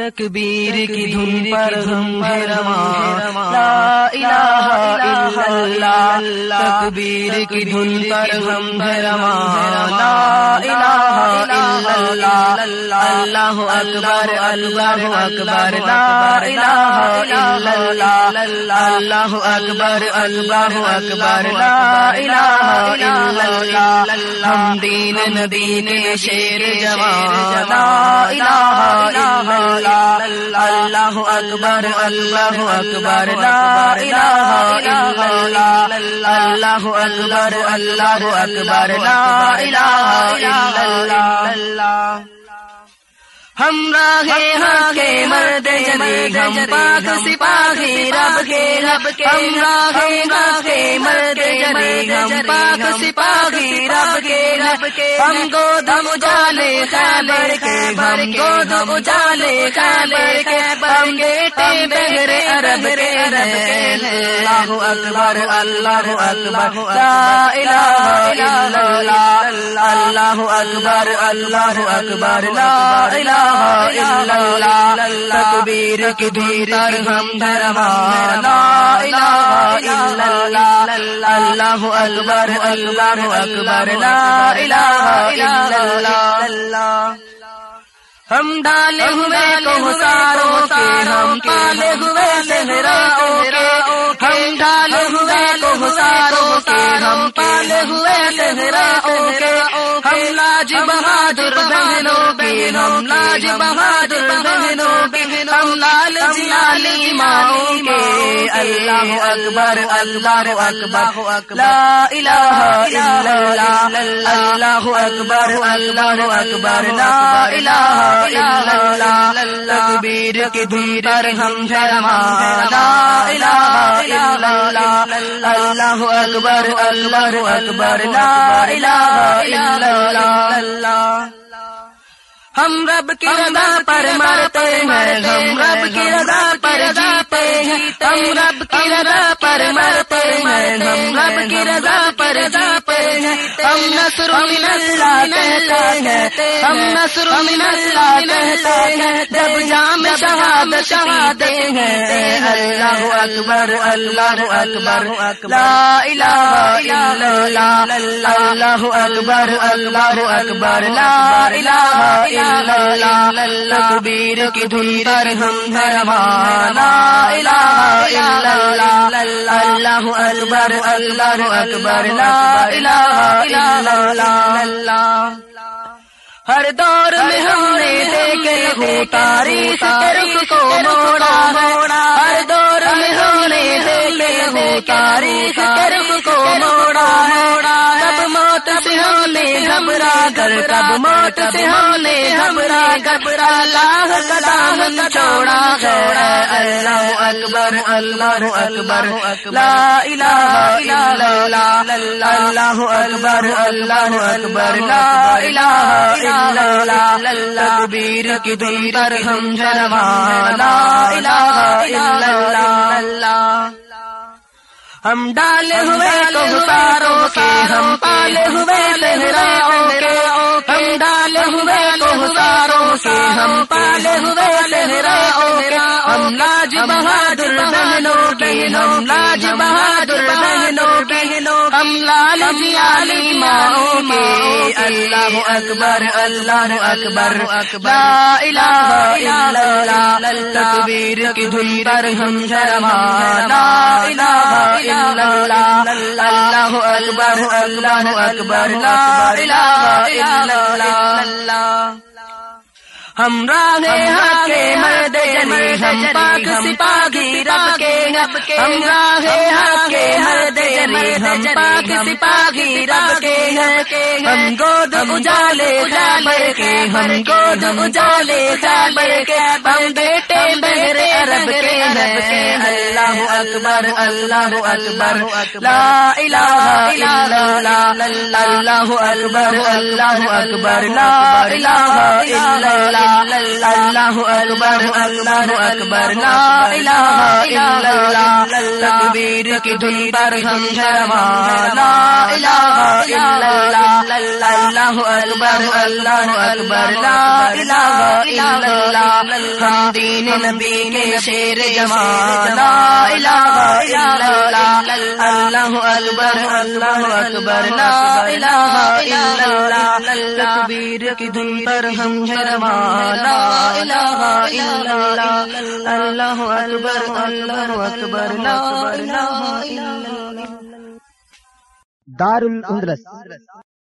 تکبیر کی دھن پر ہم ہے رواں۔ لا الہ الا اللہ۔ تکبیر کی دھن پر ہم ہے رواں۔ لا الہ الا اللہ۔ اللہ۔ اکبر اللہ اکبر لا الہ الا اللہ۔ اللہ۔ اکبر اللہ اکبر لا الہ الا اللہ۔ ہم دین نبی کے شیر جوان۔ لا الہ اللہ اکبر اللہ اکبر لا الہ الا اللہ اللہ اکبر اللہ اکبر لا الہ الا اللہ ہم راگے ہاگے مرد جنی ہم پاک سپاہی رب کے رب کے ہم راگے ہاگے مرد جنی ہم پاک سپاہی رب کے رب کے ہم گود اجالے خیبر کے ہم گود اجالے خیبر کے ہم گیٹے بہرے عرب کے عرب کے اللہ اکبر اللہ اکبر لا الہ الا اللہ۔ اللہ اکبر اللہ اکبر لا الہ الا اللہ تکبیر کی دھیر ہم دھرمان لا الہ الا اللہ اللہ اکبر اللہ اکبر لا الہ الا اللہ ہم ڈالے ہوئے کو ساروں کے ہم پالے ہم پالے ہوئے لہراؤں کے ہم لاج بہادر بہنوں کے ہم لاج بہادر بہنوں ماؤں کے اللہ اکبر اللہ اکبر۔ لا الہ الا اللہ۔ اللہ اکبر اللہ اکبر۔ لا الہ تکبیر کی دھن پر ہم فرمان لا الہ الا اللہ۔ اللہ اکبر اللہ اکبر۔ لا الہ الا اللہ۔ ہم رب کی رضا پر مرتے ہیں ہم رب کی رضا پر جیتے ہیں ہم رب کی رضا پر مرتے ہیں ہم رب کی رضا پر جیتے ہیں ہم نصر من اللہ کہتے ہیں ہم نصر من اللہ کہتے ہیں جب جام شہاد شہادے ہیں اللہ اکبر اللہ اکبر لا الہ الا اللہ اللہ اکبر اللہ اکبر لا الہ تکبیر کی دھن پر ہم دھرمان لا الہ الا اللہ. اللہ اکبر اللہ اکبر. لا الہ الا اللہ. ہر دور میں ہم نے دیکھے ہو تاریخ کے رخ کو موڑا موڑا ہر دور میں ہم نے دیکھے ہو تاریخ کے رخ کو موڑا موڑا کب موت سے ہم گھبرا کر، کب موت سے ہم نے گھبرا گھبرا لاہ کلام چھوڑا چھوڑا اللہ اکبر اللہ اکبر، لا الہ الا اللہ۔ اللہ اکبر اللہ اکبر، لا الہ الا اللہ۔ تکبیر کی دھن پر ہم جلوان۔ لا الہ الا اللہ۔ ہم ڈالے ہوئے تو ساروں کے ہم پالے ہوئے لہراؤں کے۔ ہم ڈالے ہوئے تو ساروں کے ہم پالے ہوئے لہراؤں کے۔ ہم لاج بہادر بہنوں کے ہم لاج بہادر بہنوں کے۔ لال جیالی ماؤں کے اللہ اکبر اللہ اکبر۔ لا الہ الا اللہ۔ تکبیر کی دھن پر ہم جرمان لا الہ الا اللہ۔ اللہ اکبر اللہ اکبر۔ لا الہ الا اللہ۔ ہم راگے ہاکے مرد جنی ہم پاک سپاہی رب کے رب کے ہم راگے ہاکے مرد جنی ہم پاک سپاہی رب کے کے ہم گود اجالے خیبر کے ہم گود اجالے خیبر کے ہم بیٹے بہرے عرب کے رب کے۔ اللہ اکبر اللہ اکبر لا الہ الا اللہ۔ اللہ۔ اکبر اللہ اکبر۔ لا الہ الا اللہ۔ اللہ، اکبر اللہ اکبر، لا الہ الا اللہ، تکبیر کی دھن پر ہم جرمان لا الہ الا اللہ اللہ اکبر اللہ اکبر، لا الہ الا اللہ، ہم دین نبی کے شیر جمال لا الہ الا اللہ اکبر، اللہ اکبر، لا الہ الا اللہ. تکبیر کی دھن پر ہم جرما لا الہ الا اللہ. اللہ اکبر اللہ اکبر، لا الہ الا اللہ. دار الاندلس